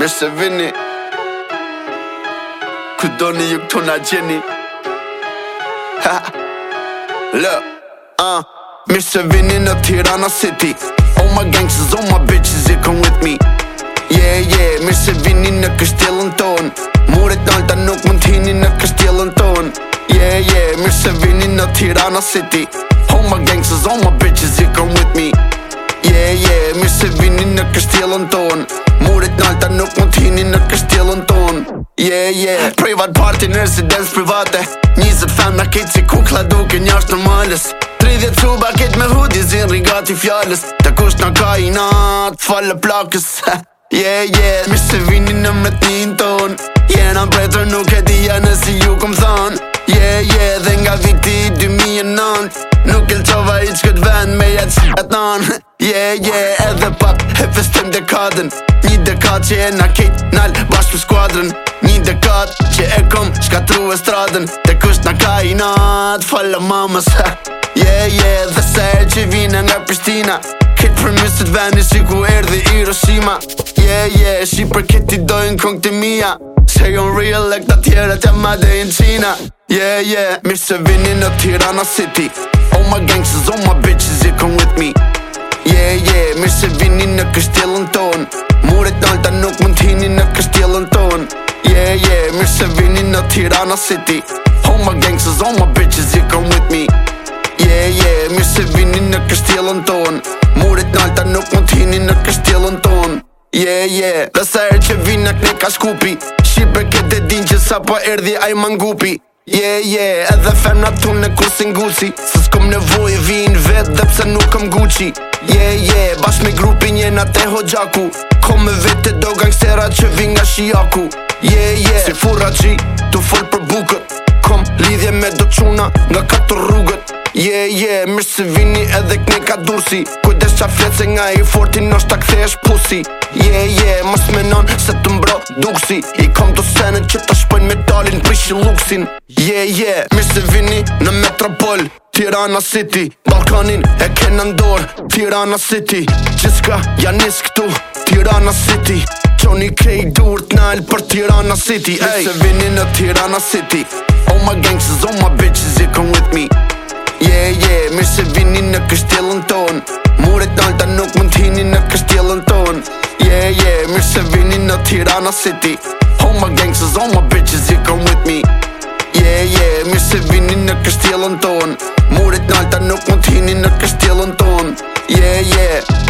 Mirë se vini Këtë do ju këto në gjeni Ha vini në Tirana City Oh my gangsters, all my bitches, you come with me Yeah, yeah, mirë se vini në kështjelën ton Mure të nuk mund t'hini në kështjelën ton Yeah, yeah, mirë se vini në Tirana City Oh my gangsters, all my bitches Yeah, yeah Privat party nërsi dens private Njëzë fan në kitë si kukla duke njështë në malës 30 suba kitë me hudi zin rigati fjallës Të kusht në kajinat, falë plakës Yeah, yeah Mi se vini në me t'in ton Jena mbretër nuk e dija nësi ju këmë thon Yeah, yeah Dhe nga viti 2009 Nuk e lqova i që këtë vend me jetë shkët non Yeah, yeah Edhe pa Hëfës të në dekadën Një dekadë që e në kejt nalë bashkë për skuadrën Një dekadë që e kom shkatru e stradën Të kësht në kajinat, falë mamës Yeah, yeah, dhe se e që vine nga Pristina Këtë për njësit veni si ku i Hiroshima Yeah, yeah, shi për i dojnë kong të mija Se jon real e këta tjera të ma dhe qina Yeah, yeah, mirë se vini në Tirana City All oh my gangsters, all my bitches, you come with me Yeah, yeah, mirë se vini në kështjelën ton Mure t'nallë ta nuk mund t'hini në kështjelën ton Yeah, yeah, mirë se vini në Tirana City All my gangsters, all my bitches, you come with me Yeah, yeah, mirë se vini në kështjelën ton Mure t'nallë ta nuk mund t'hini në kështjelën ton Yeah, yeah, dhe sa erë që vini në kne ka shkupi Shqipe këtë e din që sa pa po erdi a i mangupi Yeah, yeah, edhe femna t'u në kusin gusi Se s'kom nevoj e vetë dhe pse nuk kam guqi Yeah, yeah, bashk me grupi Kena te gjaku Ko me vete do gangstera që vi nga shiaku Yeah, yeah Si furra gji, tu fol për bukët Kom lidhje me do quna nga katë rrugët Yeah, yeah Mirë se vini edhe këne ka dursi Kujdes qa fjece nga i forti Nosh ta kthe është pusi Yeah, yeah Mos menon se të mbro duksi I kom të senet që të shpojnë me dalin Prishin luksin Yeah, yeah Mirë se vini në metropol Tirana City Balkanin e kena ndor Tirana City Gjithka janë nisë këtu Tirana City Qoni kej durët nalë për Tirana City Mirë hey. se vini në Tirana City All oh my gangsters, all my bitches, you come with me Yeah, yeah Mirë se vini në kështjelën ton Muret nalë ta nuk mund t'hini në kështjelën ton Yeah, yeah Mirë se vini në Tirana City All oh my gangsters, all my bitches, you come with me Yeah, yeah, mirë se vini në kështjelën ton Murit nalta nuk mund t'hini në kështjelën ton Yeah, yeah